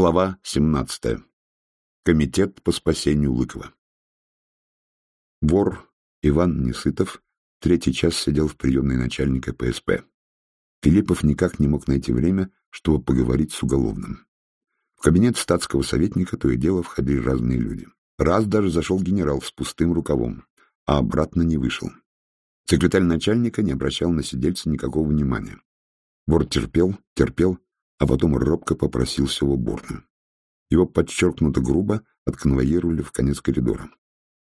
Глава 17. Комитет по спасению Лыкова. Вор Иван Несытов третий час сидел в приемной начальника ПСП. Филиппов никак не мог найти время, чтобы поговорить с уголовным. В кабинет статского советника то и дело входили разные люди. Раз даже зашел генерал с пустым рукавом, а обратно не вышел. Секретарь начальника не обращал на сидельца никакого внимания. Вор терпел, терпел, а потом робко попросился в уборную. Его подчеркнуто грубо отконвоировали в конец коридора.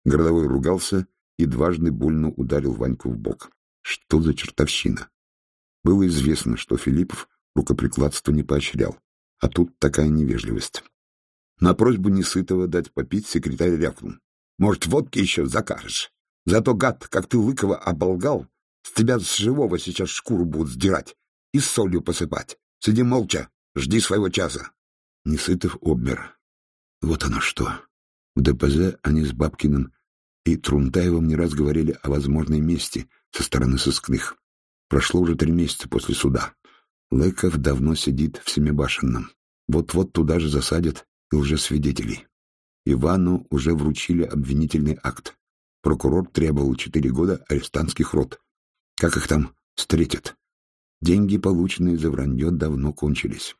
Городовой ругался и дважды больно ударил Ваньку в бок. Что за чертовщина? Было известно, что Филиппов рукоприкладство не поощрял, а тут такая невежливость. На просьбу Несытого дать попить секретарь рявкнул. «Может, водки еще закажешь? Зато, гад, как ты Лыкова оболгал, с тебя с живого сейчас шкуру будут сдирать и солью посыпать. Сиди молча, жди своего часа. Несытов обмер. Вот оно что. В ДПЗ они с Бабкиным и Трунтаевым не раз говорили о возможной мести со стороны сыскных. Прошло уже три месяца после суда. Лыков давно сидит в Семибашенном. Вот-вот туда же засадят и лжесвидетелей. Ивану уже вручили обвинительный акт. Прокурор требовал четыре года арестантских рот. Как их там встретят? Деньги, полученные за вранье, давно кончились.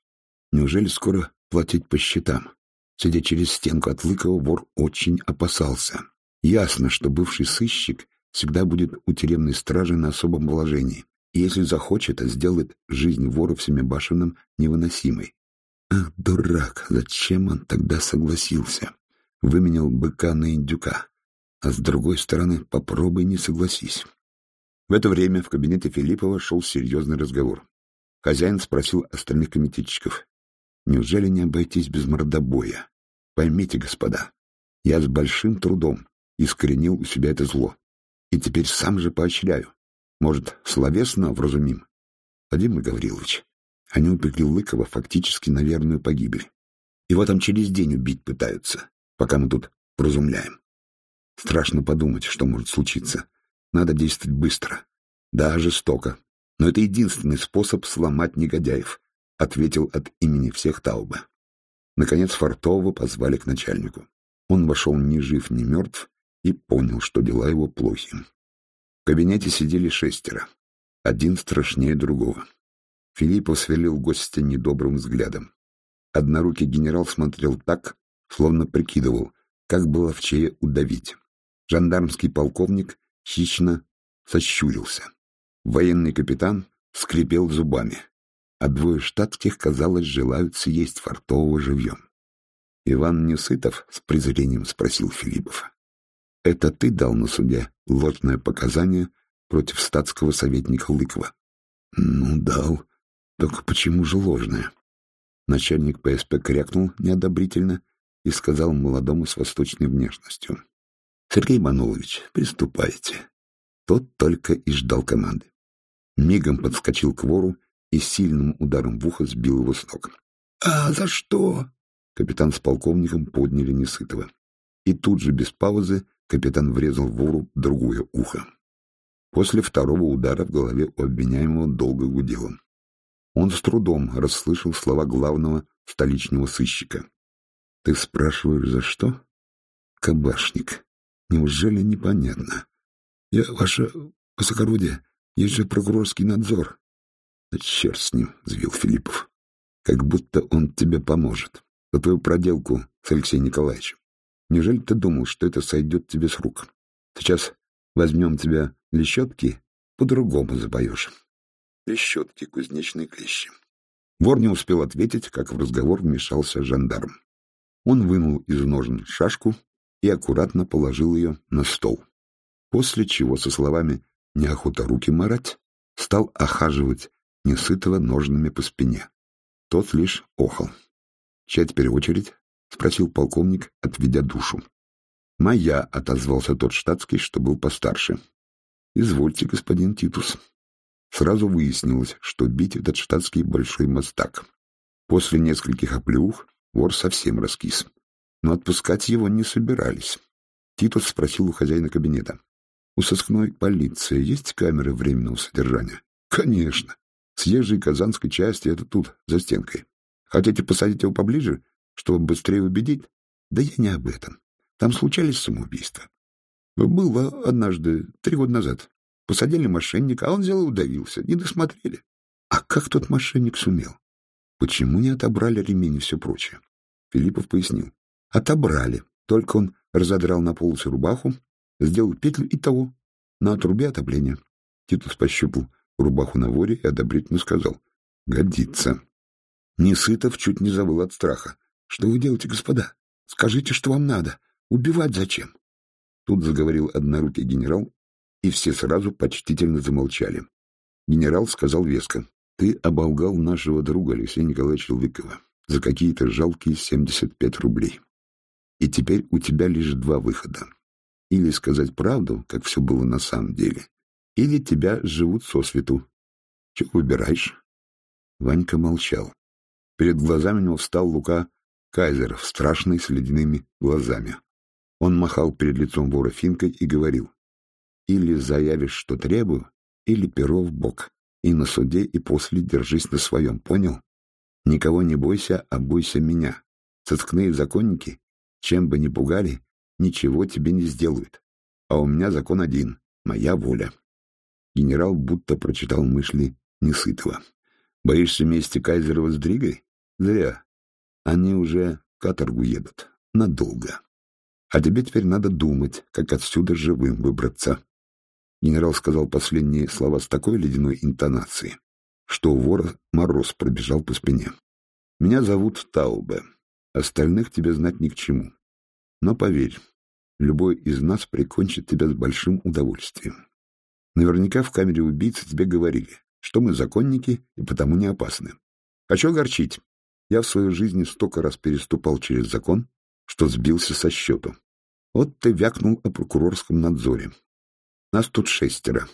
Неужели скоро платить по счетам? Сидя через стенку от Лыкова, вор очень опасался. Ясно, что бывший сыщик всегда будет у тюремной стражи на особом положении, и если захочет, а сделает жизнь вора в Семибашенном невыносимой. Ах, дурак, зачем он тогда согласился? Выменял быка на индюка. А с другой стороны, попробуй не согласись. В это время в кабинете Филиппова шел серьезный разговор. Хозяин спросил остальных комитетчиков. «Неужели не обойтись без мордобоя? Поймите, господа, я с большим трудом искоренил у себя это зло. И теперь сам же поощряю. Может, словесно вразумим? Владимир Гаврилович, они упекли Лыкова фактически на верную погибель. Его там через день убить пытаются, пока мы тут вразумляем. Страшно подумать, что может случиться. Надо действовать быстро. Да, жестоко. Но это единственный способ сломать негодяев, ответил от имени всех Тауба. Наконец Фартового позвали к начальнику. Он вошел ни жив, ни мертв и понял, что дела его плохи. В кабинете сидели шестеро. Один страшнее другого. Филиппов сверлил гостя недобрым взглядом. Однорукий генерал смотрел так, словно прикидывал, как было в чее удавить. Жандармский полковник хищно сощурился. Военный капитан скрипел зубами, а двое штатских, казалось, желают съесть фартового живьем. Иван Несытов с презрением спросил Филиппов. — Это ты дал на суде ложное показание против статского советника Лыкова? — Ну, дал. Только почему же ложное? Начальник ПСП крякнул неодобрительно и сказал молодому с восточной внешностью. Сергей Манулович, приступайте. Тот только и ждал команды. Мигом подскочил к вору и сильным ударом в ухо сбил его с ног. — А за что? Капитан с полковником подняли Несытого. И тут же, без паузы, капитан врезал вору другое ухо. После второго удара в голове у обвиняемого долго гудело. Он с трудом расслышал слова главного столичного сыщика. — Ты спрашиваешь, за что? — Кабашник. Неужели непонятно? Я, ваше высокородие, есть же прокурорский надзор. Да черт с ним, звил Филиппов. Как будто он тебе поможет. За твою проделку с Алексеем Николаевичем. Неужели ты думал, что это сойдет тебе с рук? Сейчас возьмем тебя лещетки, по-другому запоешь. Лещетки, кузнечные клещи. Вор не успел ответить, как в разговор вмешался жандарм. Он вынул из ножен шашку и аккуратно положил ее на стол. После чего со словами «неохота руки марать» стал охаживать несытого ножными по спине. Тот лишь охал. «Чья теперь очередь?» — спросил полковник, отведя душу. «Моя», — отозвался тот штатский, что был постарше. «Извольте, господин Титус». Сразу выяснилось, что бить этот штатский большой мастак. После нескольких оплеух вор совсем раскис но отпускать его не собирались. Титус спросил у хозяина кабинета. — У сыскной полиции есть камеры временного содержания? — Конечно. Съезжей казанской части это тут, за стенкой. Хотите посадить его поближе? Чтобы быстрее убедить? Да я не об этом. Там случались самоубийства. Было однажды, три года назад. Посадили мошенника, а он взял и удавился. Не досмотрели. А как тот мошенник сумел? Почему не отобрали ремень и все прочее? Филиппов пояснил. Отобрали. Только он разодрал на полосы рубаху, сделал петлю и того. На отрубе отопления. Титус пощупал рубаху на воре и одобрительно сказал. Годится. Несытов чуть не забыл от страха. Что вы делаете, господа? Скажите, что вам надо. Убивать зачем? Тут заговорил однорукий генерал, и все сразу почтительно замолчали. Генерал сказал веско. Ты оболгал нашего друга Алексея Николаевича Лыкова за какие-то жалкие 75 рублей. И теперь у тебя лишь два выхода. Или сказать правду, как все было на самом деле, или тебя живут сосвету. Чего выбираешь? Ванька молчал. Перед глазами него встал Лука Кайзеров, страшный, с ледяными глазами. Он махал перед лицом вора финкой и говорил, «Или заявишь, что требую, или перо в бок, и на суде, и после держись на своем, понял? Никого не бойся, а бойся меня. Сыскные законники, чем бы ни пугали, ничего тебе не сделают. А у меня закон один — моя воля». Генерал будто прочитал мысли Несытого. «Боишься мести Кайзерова с Дригой? Зря. Они уже каторгу едут. Надолго. А тебе теперь надо думать, как отсюда живым выбраться. Генерал сказал последние слова с такой ледяной интонацией, что у вора мороз пробежал по спине. «Меня зовут Таубе. Остальных тебе знать ни к чему. Но поверь, любой из нас прикончит тебя с большим удовольствием. Наверняка в камере убийцы тебе говорили, что мы законники и потому не опасны. Хочу огорчить. Я в своей жизни столько раз переступал через закон, что сбился со счету. Вот ты вякнул о прокурорском надзоре. Нас тут шестеро.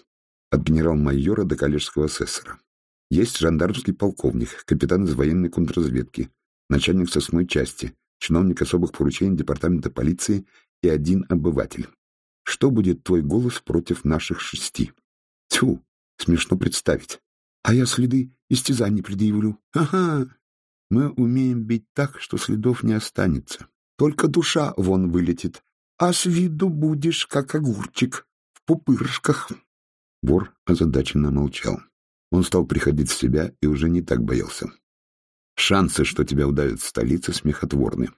От генерал-майора до коллежского асессора. Есть жандармский полковник, капитан из военной контрразведки, начальник сосной части, чиновник особых поручений департамента полиции и один обыватель. Что будет твой голос против наших шести? Тьфу, смешно представить. А я следы истязаний предъявлю. Ага, мы умеем бить так, что следов не останется. Только душа вон вылетит, а с виду будешь, как огурчик, в пупырышках. Вор озадаченно молчал. Он стал приходить в себя и уже не так боялся. Шансы, что тебя удавят в столице, смехотворны.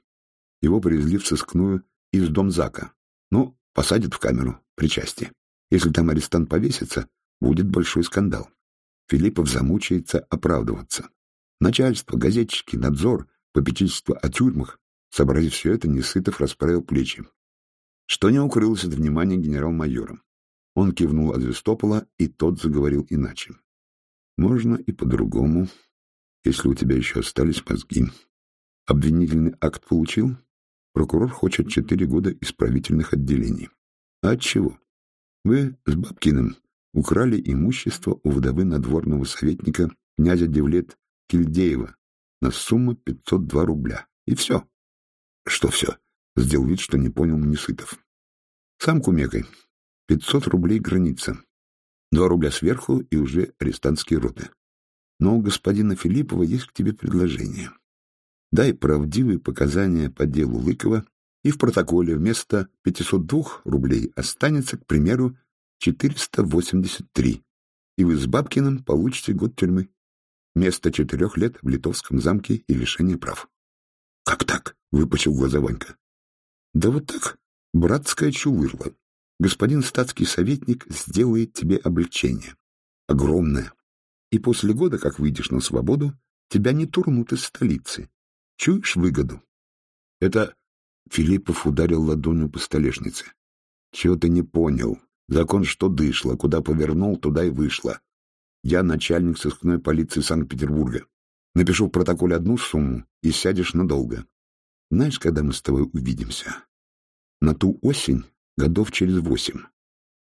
Его привезли в сыскную из Домзака. Ну, посадят в камеру, причастие. Если там арестант повесится, будет большой скандал. Филиппов замучается оправдываться. Начальство, газетчики, надзор, попечительство о тюрьмах. Сообразив все это, Несытов расправил плечи. Что не укрылось от внимания генерал-майора. Он кивнул от Звестопола, и тот заговорил иначе. Можно и по-другому, если у тебя еще остались мозги. Обвинительный акт получил? Прокурор хочет четыре года исправительных отделений. А чего? Вы с Бабкиным украли имущество у вдовы надворного советника князя Девлет Кильдеева на сумму 502 рубля. И все. Что все? Сделал вид, что не понял Мнесытов. Сам кумекай. 500 рублей граница. Два рубля сверху и уже арестантские роты. Но у господина Филиппова есть к тебе предложение. Дай правдивые показания по делу Лыкова, и в протоколе вместо 502 рублей останется, к примеру, 483, и вы с Бабкиным получите год тюрьмы. Вместо четырех лет в Литовском замке и лишение прав. — Как так? — выпучил глаза Ванька. — Да вот так. Братская чувырла. Господин статский советник сделает тебе облегчение. Огромное. И после года, как выйдешь на свободу, тебя не турнут из столицы. Чуешь выгоду? Это Филиппов ударил ладонью по столешнице. Чего ты не понял? Закон что дышло, куда повернул, туда и вышло. Я начальник сыскной полиции Санкт-Петербурга. Напишу в протоколе одну сумму и сядешь надолго. Знаешь, когда мы с тобой увидимся? На ту осень годов через восемь.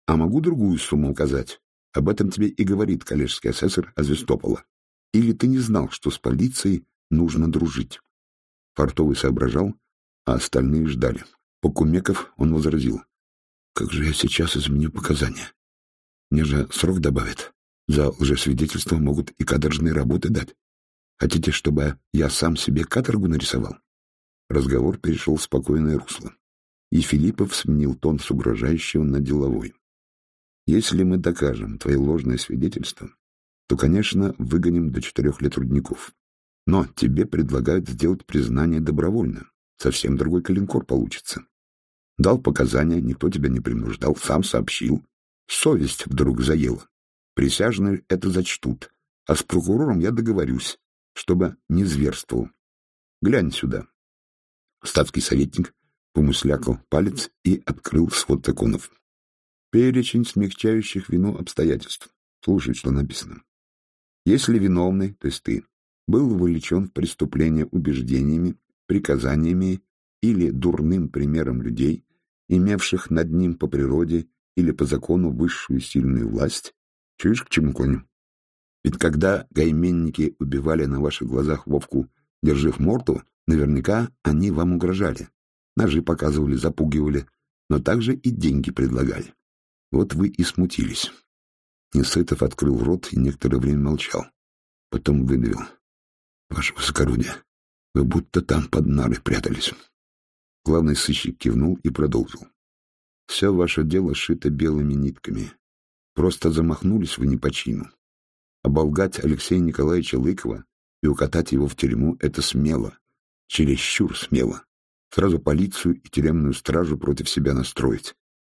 А могу другую сумму указать. Об этом тебе и говорит коллежский асессор Азвестопола. Или ты не знал, что с полицией нужно дружить? Фартовый соображал, а остальные ждали. Покумеков он возразил. Как же я сейчас изменю показания? Мне же срок добавят. За лжесвидетельство могут и каторжные работы дать. Хотите, чтобы я сам себе каторгу нарисовал? разговор перешел в спокойное русло, и Филиппов сменил тон с угрожающего на деловой. «Если мы докажем твое ложное свидетельство, то, конечно, выгоним до четырех лет рудников. Но тебе предлагают сделать признание добровольно. Совсем другой калинкор получится. Дал показания, никто тебя не принуждал, сам сообщил. Совесть вдруг заела. Присяжные это зачтут, а с прокурором я договорюсь, чтобы не зверствовал. Глянь сюда. Статский советник помыслякал палец и открыл свод законов. Перечень смягчающих вину обстоятельств. Слушай, что написано. Если виновный, то есть ты, был вовлечен в преступление убеждениями, приказаниями или дурным примером людей, имевших над ним по природе или по закону высшую сильную власть, чуешь, к чему клоню? Ведь когда гайменники убивали на ваших глазах Вовку, держив морту, наверняка они вам угрожали. Ножи показывали, запугивали, но также и деньги предлагали. Вот вы и смутились. Несытов открыл рот и некоторое время молчал. Потом выдавил. — Ваше высокородие, вы будто там под нары прятались. Главный сыщик кивнул и продолжил. — Все ваше дело шито белыми нитками. Просто замахнулись вы не по чину. Оболгать Алексея Николаевича Лыкова и укатать его в тюрьму — это смело, чересчур смело. Сразу полицию и тюремную стражу против себя настроить.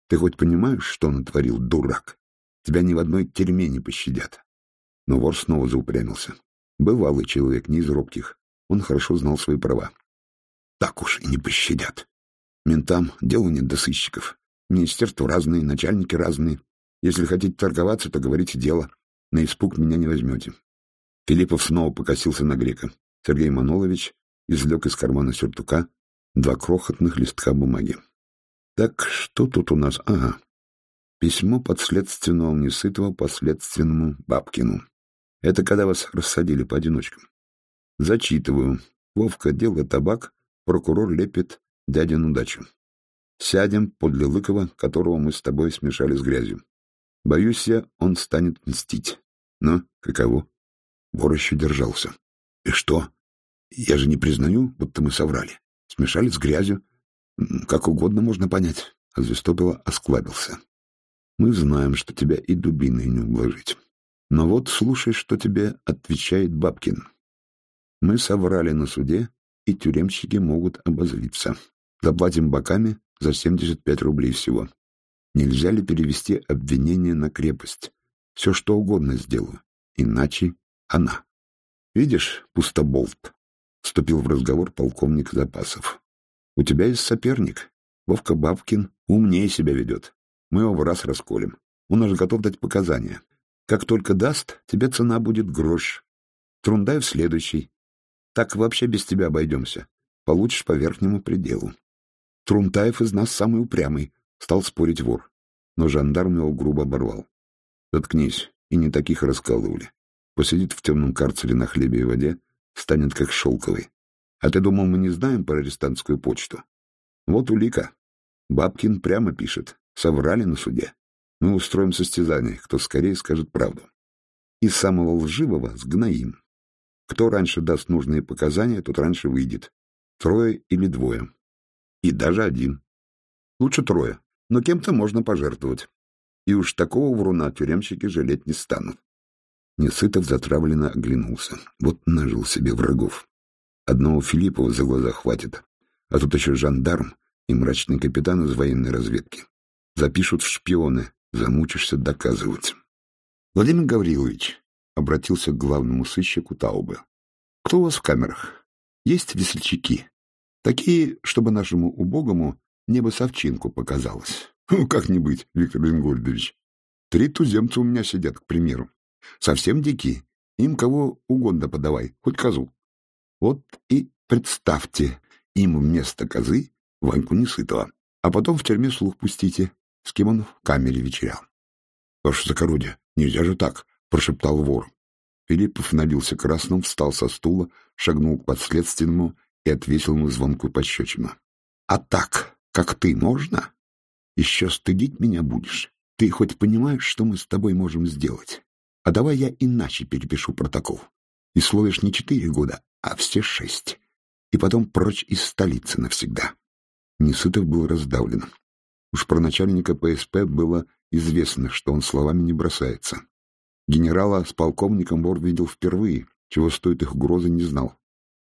Ты хоть понимаешь, что натворил, дурак? Тебя ни в одной тюрьме не пощадят. Но вор снова заупрямился. Бывалый человек, не из робких. Он хорошо знал свои права. Так уж и не пощадят. Ментам дела нет до сыщиков. Министерства разные, начальники разные. Если хотите торговаться, то говорите дело. На испуг меня не возьмете. Филиппов снова покосился на грека. Сергей Манолович извлек из кармана сюртука два крохотных листка бумаги. Так, что тут у нас? Ага. Письмо подследственного Несытого последственному Бабкину. Это когда вас рассадили поодиночкам. Зачитываю. Вовка, дело табак, прокурор лепит дядину дачу. Сядем подле Лыкова, которого мы с тобой смешали с грязью. Боюсь я, он станет мстить. Но каково? Вор еще держался. И что? Я же не признаю, будто мы соврали. Смешали с грязью. Как угодно можно понять. А Звездопила осклабился. Мы знаем, что тебя и дубиной не ублажить. Но вот слушай, что тебе отвечает Бабкин. Мы соврали на суде, и тюремщики могут обозлиться. Заплатим боками за 75 рублей всего. Нельзя ли перевести обвинение на крепость? Все что угодно сделаю. Иначе она. Видишь, пустоболт, вступил в разговор полковник запасов. У тебя есть соперник. Вовка Бабкин умнее себя ведет. Мы его в раз расколем. Он уже готов дать показания. Как только даст, тебе цена будет грош. Трундаев следующий. Так вообще без тебя обойдемся. Получишь по верхнему пределу. Трунтаев из нас самый упрямый, стал спорить вор. Но жандарм его грубо оборвал. Заткнись, и не таких раскалывали. Посидит в темном карцере на хлебе и воде, станет как шелковый. А ты думал, мы не знаем про арестантскую почту? Вот улика. Бабкин прямо пишет. Соврали на суде. Мы устроим состязание, кто скорее скажет правду. И самого лживого сгноим. Кто раньше даст нужные показания, тот раньше выйдет. Трое или двое. И даже один. Лучше трое, но кем-то можно пожертвовать. И уж такого вруна тюремщики жалеть не станут. Несытов затравленно оглянулся. Вот нажил себе врагов. Одного Филиппова за глаза хватит. А тут еще жандарм и мрачный капитан из военной разведки. Запишут в шпионы, Замучишься доказывать. Владимир Гаврилович обратился к главному сыщику Таубе. Кто у вас в камерах? Есть весельчаки? Такие, чтобы нашему убогому небо совчинку показалось. Ну, как не быть, Виктор Лингольдович. Три туземца у меня сидят, к примеру. Совсем дикие. Им кого угодно подавай, хоть козу. Вот и представьте, им вместо козы Ваньку Несытого, а потом в тюрьме слух пустите с кем он в камере вечерял. — Ваше закородие, нельзя же так, — прошептал вор. Филиппов налился красным, встал со стула, шагнул к подследственному и отвесил ему звонкую пощечину. — А так, как ты, можно? Еще стыдить меня будешь? Ты хоть понимаешь, что мы с тобой можем сделать? А давай я иначе перепишу протокол. И словишь не четыре года, а все шесть. и потом прочь из столицы навсегда. Несытов был раздавлен. Уж про начальника ПСП было известно, что он словами не бросается. Генерала с полковником вор видел впервые, чего стоит их угрозы не знал.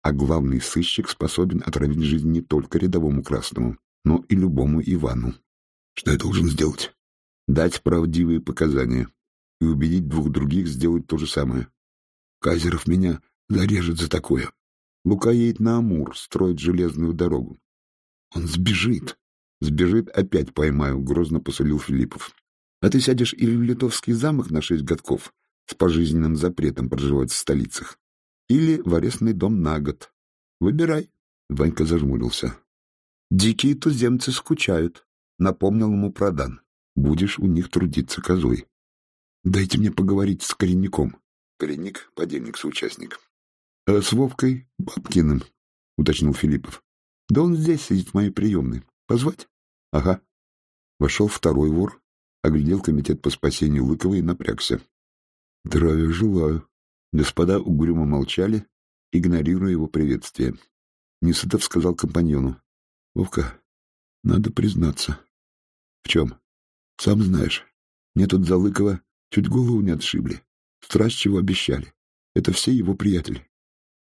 А главный сыщик способен отравить жизнь не только рядовому красному, но и любому Ивану. Что я должен сделать? Дать правдивые показания и убедить двух других сделать то же самое. Казеров меня зарежет за такое. Лука едет на Амур, строит железную дорогу. Он сбежит. Сбежит, опять поймаю, грозно посулил Филиппов. А ты сядешь или в Литовский замок на шесть годков с пожизненным запретом проживать в столицах, или в арестный дом на год. Выбирай. Ванька зажмурился. Дикие туземцы скучают, напомнил ему Продан. Будешь у них трудиться козой. Дайте мне поговорить с коренником. Коренник — подельник-соучастник. «Э, — С Вовкой Бабкиным, — уточнил Филиппов. — Да он здесь сидит в моей приемной. Позвать? — Ага. Вошел второй вор, оглядел комитет по спасению Лыкова и напрягся. — Здравия желаю. Господа угрюмо молчали, игнорируя его приветствие. Несытов сказал компаньону. — Вовка, надо признаться. — В чем? — Сам знаешь. Мне тут за Лыкова чуть голову не отшибли. Страсть чего обещали. Это все его приятели.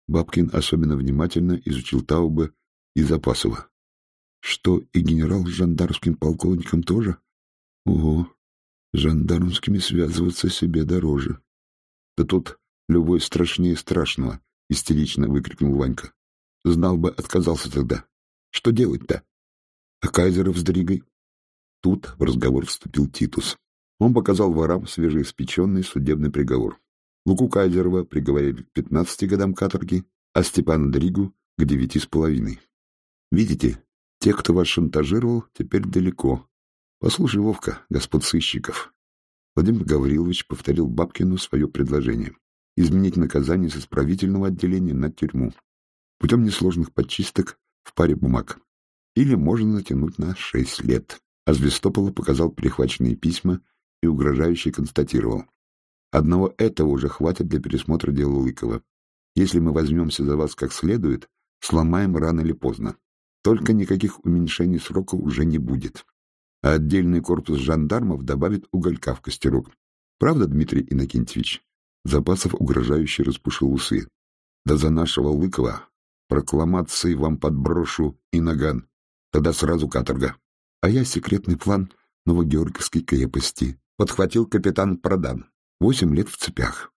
Бабкин особенно внимательно изучил Тауба и Запасова. Что, и генерал с жандармским полковником тоже? Ого, с жандармскими связываться себе дороже. Да тут любой страшнее страшного, истерично выкрикнул Ванька. Знал бы, отказался тогда. Что делать-то? А Кайзеров с Дригой? Тут в разговор вступил Титус. Он показал ворам свежеиспеченный судебный приговор. Луку Кайзерова приговорили к 15 годам каторги, а Степана Дригу — к девяти с половиной. Видите, те, кто вас шантажировал, теперь далеко. Послушай, Вовка, господ сыщиков. Владимир Гаврилович повторил Бабкину свое предложение — изменить наказание с исправительного отделения на тюрьму путем несложных подчисток в паре бумаг. Или можно натянуть на шесть лет. А Звестопола показал перехваченные письма и угрожающе констатировал. Одного этого уже хватит для пересмотра дела Лыкова. Если мы возьмемся за вас как следует, сломаем рано или поздно. Только никаких уменьшений срока уже не будет. А отдельный корпус жандармов добавит уголька в костерок. Правда, Дмитрий Иннокентьевич? Запасов угрожающе распушил усы. Да за нашего Лыкова прокламации вам подброшу и наган. Тогда сразу каторга. А я секретный план Новогеоргиевской крепости подхватил капитан Продан. Восемь лет в цепях.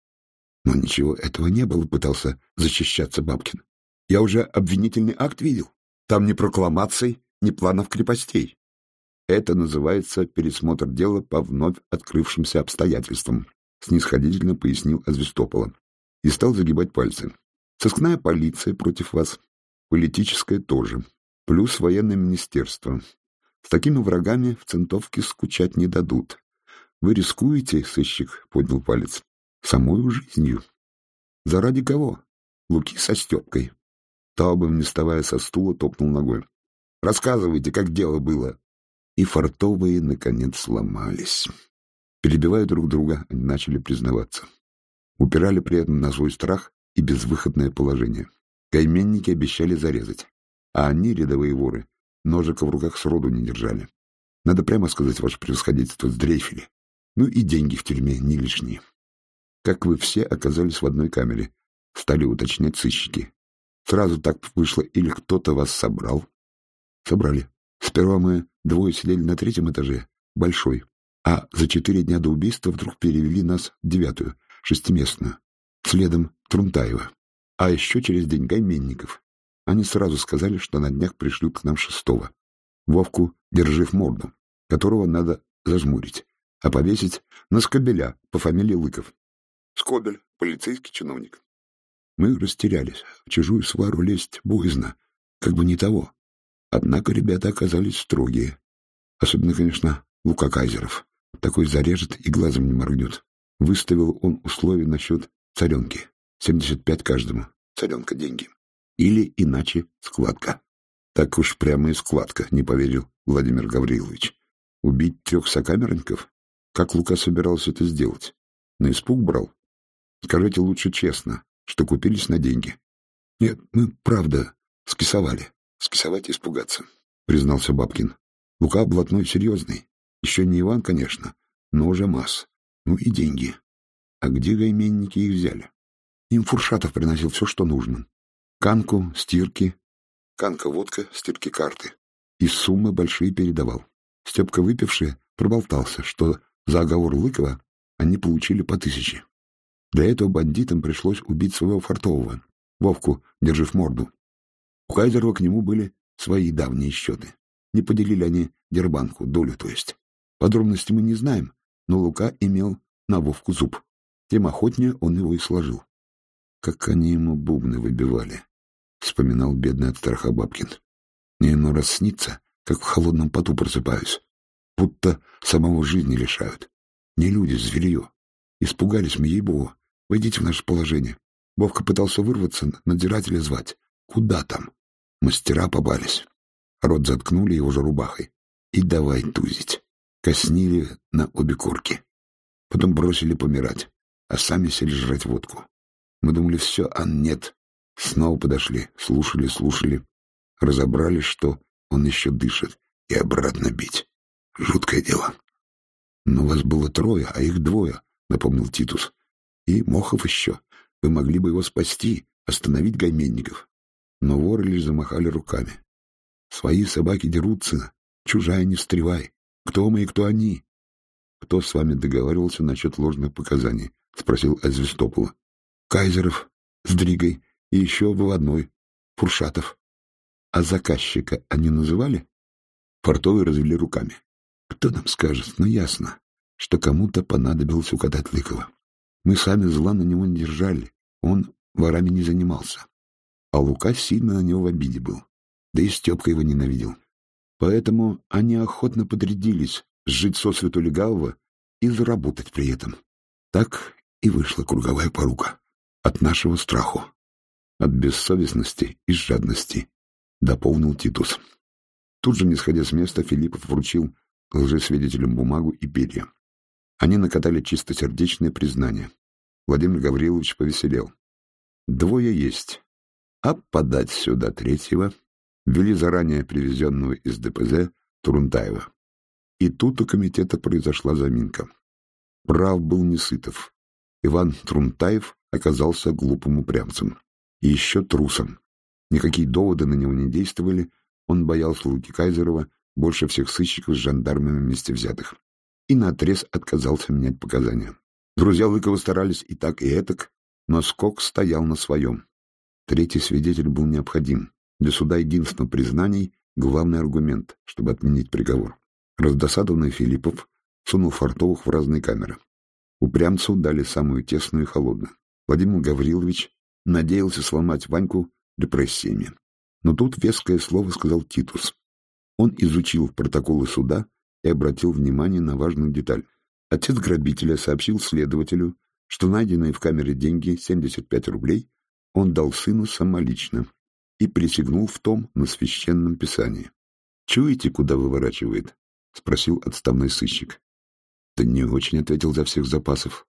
Но ничего этого не было, пытался защищаться Бабкин. Я уже обвинительный акт видел. Там ни прокламаций, ни планов крепостей. Это называется пересмотр дела по вновь открывшимся обстоятельствам, снисходительно пояснил Азвестопола. И стал загибать пальцы. Сыскная полиция против вас, политическая тоже, плюс военное министерство. С такими врагами в центовке скучать не дадут. Вы рискуете, сыщик, поднял палец, самой жизнью. Заради кого? Луки со Степкой. Таубом, не вставая со стула, топнул ногой. Рассказывайте, как дело было. И фартовые, наконец, сломались. Перебивая друг друга, они начали признаваться. Упирали при этом на свой страх и безвыходное положение. Кайменники обещали зарезать, а они, рядовые воры, ножика в руках сроду не держали. Надо прямо сказать, ваше превосходительство, сдрейфили. Ну и деньги в тюрьме не лишние. Как вы все оказались в одной камере? Стали уточнять сыщики. Сразу так вышло, или кто-то вас собрал? Собрали. Сперва мы двое сидели на третьем этаже, большой, а за четыре дня до убийства вдруг перевели нас в девятую, шестиместную. Следом Трунтаева. А еще через день Гайменников. Они сразу сказали, что на днях пришлют к нам шестого. Вовку, держи в морду, которого надо зажмурить а повесить на Скобеля по фамилии Лыков. Скобель — полицейский чиновник. Мы растерялись. В чужую свару лезть боязно. Как бы не того. Однако ребята оказались строгие. Особенно, конечно, Лука Кайзеров. Такой зарежет и глазом не моргнет. Выставил он условия насчет царенки. 75 каждому. Царенка — деньги. Или иначе складка. Так уж прямо и складка, не поверил Владимир Гаврилович. Убить трех сокамерников? Как Лука собирался это сделать? На испуг брал? Скажите лучше честно, что купились на деньги. Нет, мы, правда, Скисовали. Скисовать и испугаться, признался Бабкин. Лука блатной серьезный. Еще не Иван, конечно, но уже масс. Ну и деньги. А где гайменники их взяли? Им Фуршатов приносил все, что нужно. Канку, стирки. Канка — водка, стирки — карты. И суммы большие передавал. Степка выпивший проболтался, что за оговор Лыкова они получили по тысяче. Для этого бандитам пришлось убить своего фартового, Вовку, держив морду. У Кайзерова к нему были свои давние счеты. Не поделили они дербанку, долю, то есть. Подробности мы не знаем, но Лука имел на Вовку зуб. Тем охотнее он его и сложил. Как они ему бубны выбивали, — вспоминал бедный от страха Бабкин. Мне иной раз снится, как в холодном поту просыпаюсь. Будто самого жизни лишают. Не люди, зверье. Испугались мы, ей-богу. Войдите в наше положение. Вовка пытался вырваться, надзирателя звать. Куда там? Мастера побались. Рот заткнули его же рубахой. И давай тузить. Коснили на обе корки. Потом бросили помирать, а сами сели жрать водку. Мы думали, все, а нет. Снова подошли, слушали, слушали. Разобрали, что он еще дышит, и обратно бить. Жуткое дело. Но вас было трое, а их двое, напомнил Титус. И Мохов еще. Вы могли бы его спасти, остановить гайменников. Но воры лишь замахали руками. Свои собаки дерутся, чужая не встревай. Кто мы и кто они? Кто с вами договаривался насчет ложных показаний? Спросил Азвестопола. Кайзеров с Дригой и еще выводной, Фуршатов. А заказчика они называли? Фартовые развели руками. Кто нам скажет, но ясно, что кому-то понадобилось укатать Лыкова. Мы сами зла на него не держали, он ворами не занимался. А Лука сильно на него в обиде был, да и Степка его ненавидел. Поэтому они охотно подрядились сжить сосвету легавого и заработать при этом. Так и вышла круговая порука. От нашего страху, от бессовестности и жадности, дополнил Титус. Тут же, не сходя с места, Филиппов вручил лжесвидетелям бумагу и перья. Они накатали чистосердечное признание. Владимир Гаврилович повеселел. Двое есть. А подать сюда третьего ввели заранее привезенного из ДПЗ Турунтаева. И тут у комитета произошла заминка. Прав был Несытов. Иван Трунтаев оказался глупым упрямцем. И еще трусом. Никакие доводы на него не действовали, он боялся Луки Кайзерова больше всех сыщиков с жандармами вместе взятых. И наотрез отказался менять показания. Друзья Лыкова старались и так, и этак, но Скок стоял на своем. Третий свидетель был необходим. Для суда единственного признаний — главный аргумент, чтобы отменить приговор. Раздосадованный Филиппов сунул фартовых в разные камеры. Упрямцу дали самую тесную и холодную. Владимир Гаврилович надеялся сломать Ваньку репрессиями. Но тут веское слово сказал Титус. Он изучил протоколы суда и обратил внимание на важную деталь. Отец грабителя сообщил следователю, что найденные в камере деньги, 75 рублей, он дал сыну самолично и присягнул в том на священном писании. «Чуете, куда выворачивает?» — спросил отставной сыщик. «Да не очень», — ответил за всех запасов.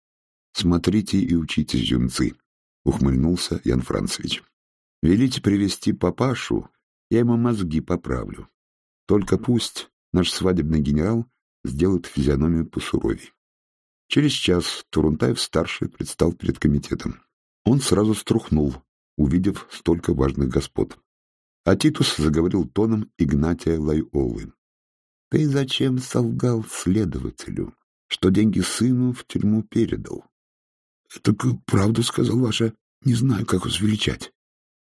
«Смотрите и учитесь, юнцы», — ухмыльнулся Ян Францевич. «Велите привести папашу, я ему мозги поправлю. Только пусть наш свадебный генерал сделает физиономию посуровей». Через час Турунтаев-старший предстал перед комитетом. Он сразу струхнул, увидев столько важных господ. А Титус заговорил тоном Игнатия Лайолы. — Ты зачем солгал следователю, что деньги сыну в тюрьму передал? — Так правду сказал ваша, не знаю, как возвеличать.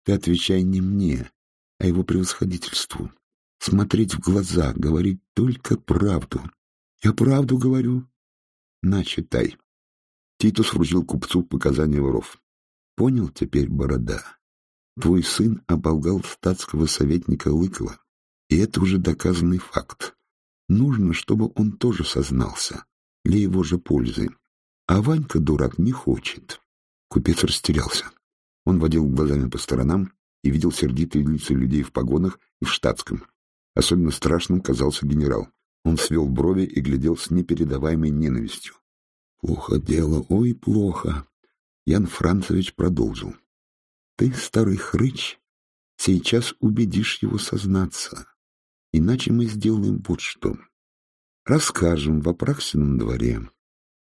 Ты отвечай не мне, а его превосходительству. Смотреть в глаза, говорить только правду. Я правду говорю. На, читай. Титус вручил купцу показания воров. Понял теперь, борода? Твой сын оболгал статского советника Лыкова, и это уже доказанный факт. Нужно, чтобы он тоже сознался, для его же пользы. А Ванька, дурак, не хочет. Купец растерялся. Он водил глазами по сторонам и видел сердитые лица людей в погонах и в штатском. Особенно страшным казался генерал. Он свел брови и глядел с непередаваемой ненавистью. «Плохо дело, ой, плохо!» Ян Францевич продолжил. «Ты, старый хрыч, Сейчас убедишь его сознаться. Иначе мы сделаем вот что. Расскажем в Апраксином дворе,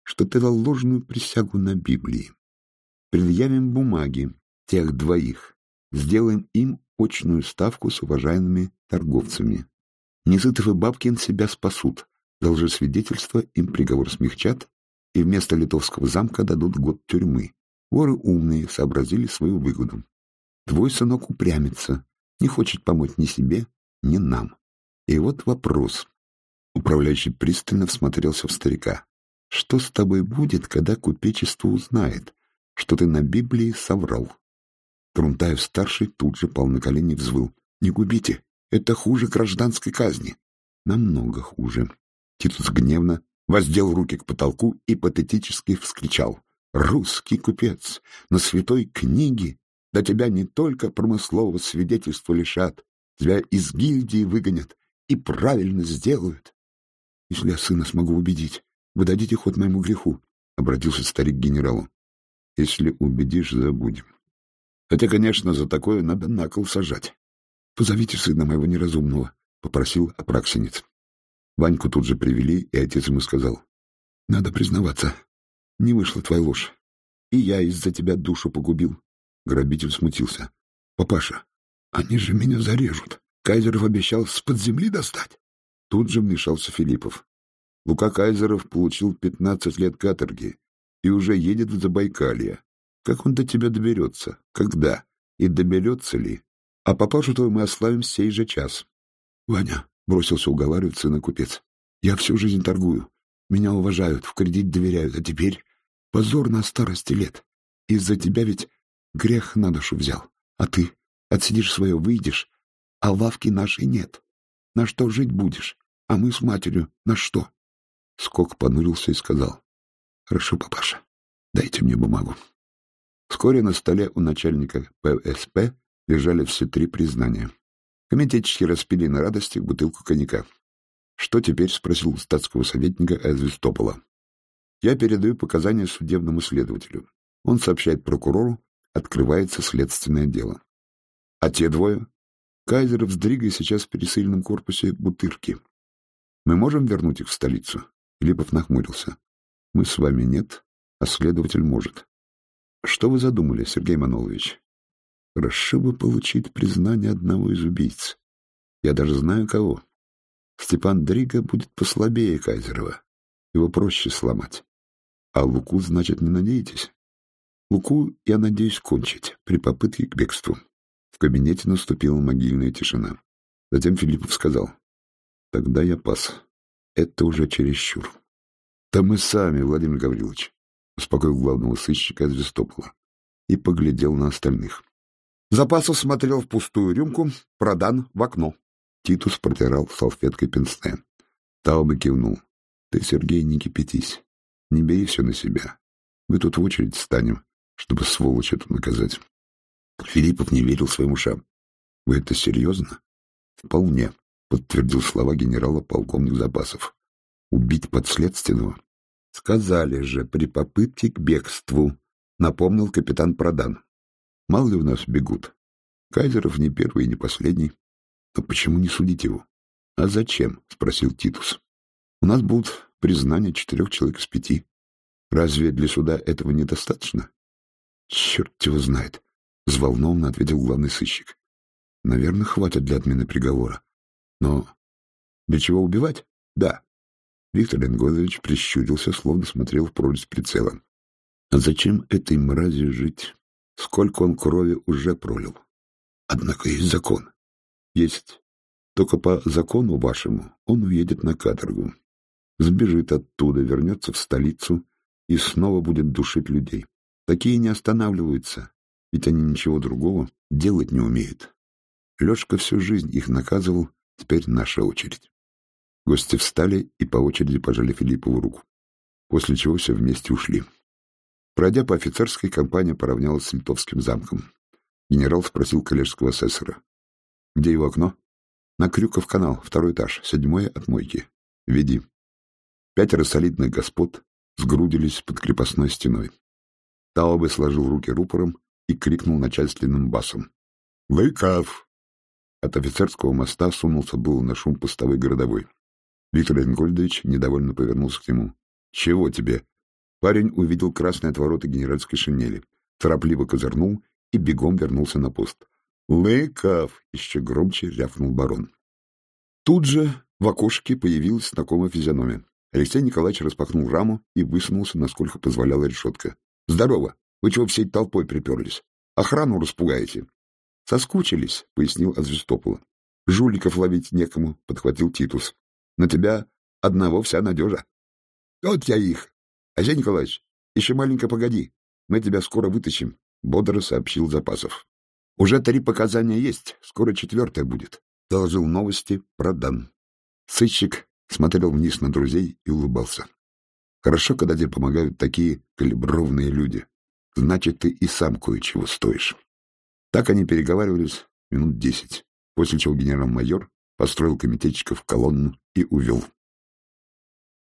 что ты дал ложную присягу на Библии. Предъявим бумаги тех двоих. Сделаем им очную ставку с уважаемыми торговцами. Несытов и Бабкин себя спасут. За лжесвидетельство им приговор смягчат, и вместо литовского замка дадут год тюрьмы. Воры умные сообразили свою выгоду. Твой сынок упрямится, не хочет помочь ни себе, ни нам. И вот вопрос. Управляющий пристально всмотрелся в старика. Что с тобой будет, когда купечество узнает, что ты на Библии соврал? Трунтаев-старший тут же пал на колени и взвыл. «Не губите! Это хуже гражданской казни!» «Намного хуже!» Титус гневно воздел руки к потолку и патетически вскричал. «Русский купец! На святой книге! Да тебя не только промыслового свидетельства лишат, тебя из гильдии выгонят и правильно сделают!» «Если я сына смогу убедить, вы дадите ход моему греху», — обратился старик к генералу. «Если убедишь, забудем. Хотя, конечно, за такое надо на кол сажать. Позовите сына моего неразумного, — попросил Апраксинец. Ваньку тут же привели, и отец ему сказал. — Надо признаваться, не вышла твоя ложь. И я из-за тебя душу погубил. Грабитель смутился. — Папаша, они же меня зарежут. Кайзеров обещал с-под земли достать. Тут же вмешался Филиппов. Лука Кайзеров получил пятнадцать лет каторги и уже едет в Забайкалье. Как он до тебя доберется? Когда? И доберется ли? А папашу твою мы ославим сей же час. — Ваня, — бросился уговаривать сына купец, — я всю жизнь торгую. Меня уважают, в кредит доверяют, а теперь позор на старости лет. Из-за тебя ведь грех на душу взял. А ты отсидишь свое, выйдешь, а лавки нашей нет. На что жить будешь? А мы с матерью на что? Скок понурился и сказал. — Хорошо, папаша, дайте мне бумагу. Вскоре на столе у начальника ПСП лежали все три признания. Комитетчики распили на радости бутылку коньяка. «Что теперь?» — спросил статского советника Эзвистопола. «Я передаю показания судебному следователю. Он сообщает прокурору, открывается следственное дело. А те двое? Кайзеров с Дригой сейчас в пересыльном корпусе Бутырки. Мы можем вернуть их в столицу?» Липов нахмурился. «Мы с вами нет, а следователь может. Что вы задумали, Сергей Манолович? Хорошо бы получить признание одного из убийц. Я даже знаю кого. Степан Дрига будет послабее Кайзерова. Его проще сломать. А Луку, значит, не надеетесь? Луку я надеюсь кончить при попытке к бегству. В кабинете наступила могильная тишина. Затем Филиппов сказал. Тогда я пас. Это уже чересчур. Да мы сами, Владимир Гаврилович успокоил главного сыщика Звестопола и поглядел на остальных. Запасов смотрел в пустую рюмку, продан в окно. Титус протирал салфеткой пенсне. Таубе кивнул. — Ты, Сергей, не кипятись. Не бери все на себя. Мы тут в очередь станем, чтобы сволочь эту наказать. Филиппов не верил своим ушам. — Вы это серьезно? — Вполне, — подтвердил слова генерала полковник Запасов. — Убить подследственного? Сказали же, при попытке к бегству, напомнил капитан Продан. Мало ли у нас бегут. Кайзеров не первый и не последний. Но почему не судить его? А зачем? спросил Титус. У нас будут признания четырех человек из пяти. Разве для суда этого недостаточно? Черт его знает, взволнованно ответил главный сыщик. Наверное, хватит для отмены приговора. Но для чего убивать? Да, Виктор Ленгозович прищурился, словно смотрел в прорезь прицела. А зачем этой мрази жить? Сколько он крови уже пролил? Однако есть закон. Есть. Только по закону вашему он уедет на каторгу. Сбежит оттуда, вернется в столицу и снова будет душить людей. Такие не останавливаются, ведь они ничего другого делать не умеют. Лешка всю жизнь их наказывал, теперь наша очередь. Гости встали и по очереди пожали Филиппову руку, после чего все вместе ушли. Пройдя по офицерской, компания поравнялась с Литовским замком. Генерал спросил коллежского асессора. — Где его окно? — На Крюков канал, второй этаж, седьмое от мойки. — Веди. Пятеро солидных господ сгрудились под крепостной стеной. Таубе сложил руки рупором и крикнул начальственным басом. — Лыков! от офицерского моста сунулся был на шум постовой городовой. Виктор Энгольдович недовольно повернулся к нему. — Чего тебе? Парень увидел красные отвороты генеральской шинели, торопливо козырнул и бегом вернулся на пост. — Лыков! — еще громче рявкнул барон. Тут же в окошке появилась знакомая физиономия. Алексей Николаевич распахнул раму и высунулся, насколько позволяла решетка. — Здорово! Вы чего всей толпой приперлись? Охрану распугаете. — Соскучились, — пояснил Азвестопола. — Жуликов ловить некому, — подхватил Титус. — На тебя одного вся надежа. — Вот я их. — Алексей Николаевич, еще маленько погоди. Мы тебя скоро вытащим, — бодро сообщил Запасов. — Уже три показания есть, скоро четвертое будет, — доложил новости Продан. Сыщик смотрел вниз на друзей и улыбался. Хорошо, когда тебе помогают такие калиброванные люди. Значит, ты и сам кое-чего стоишь. Так они переговаривались минут десять, после чего генерал-майор построил комитетчиков колонну и увел.